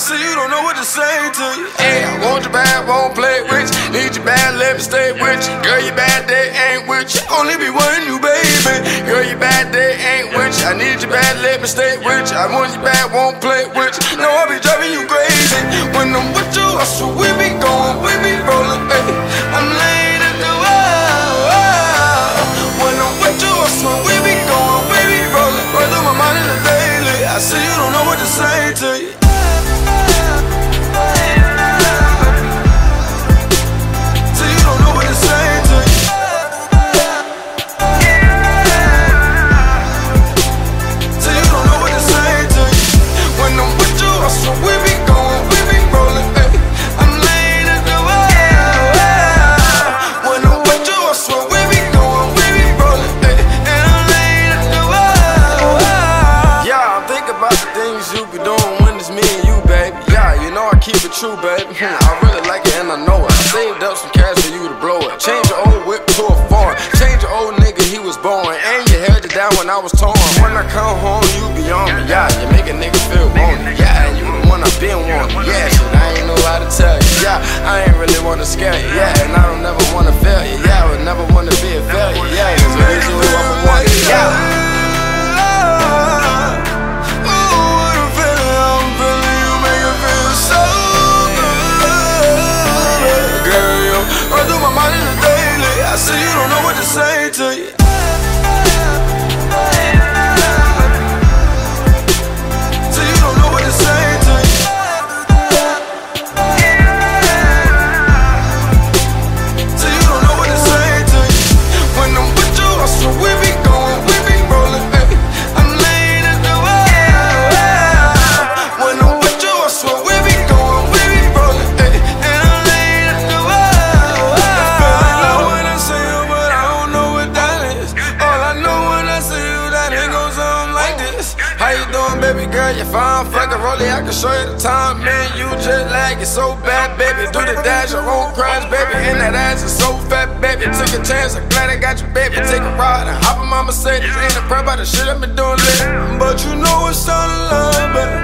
see you don't know what to say to you. Hey, I want you bad, won't play with you. Need you bad, let me stay with you. Girl, your bad, day ain't with you. Only be one you, baby. Girl, you bad, they ain't you. I need you bad, let me stay you. I want you bad, won't play you. No, I be driving you crazy. When I'm with you, I swear we be going, we be rolling, baby. I'm laying at the wall. When I'm with you, I swear we be going, we be rolling. Right through my mind in the daily. I see you don't know what to say to you. True, baby. I really like it and I know it. Saved up some cash for you to blow it. Change your old whip to a foreign. Change your old nigga, he was born. And you held it down when I was torn. When I come home, you be on me. Yeah, you make a nigga feel wanted. Yeah, and you the one I been wanting. Yeah, shit, I ain't know how to tell you. Yeah, I ain't really wanna scare you. Yeah, and I don't never wanna fail you. Yeah, How you doing, baby girl? You fine, fucking rollie. I can show you the time, man. You just like it so bad, baby. Do the dash, your own crash, baby. And that ass is so fat, baby. Took a chance, I'm glad I got you, baby. Take a ride and hop in my Mercedes. Ain't a prep about the shit I've been doing lately. But you know it's all love, baby.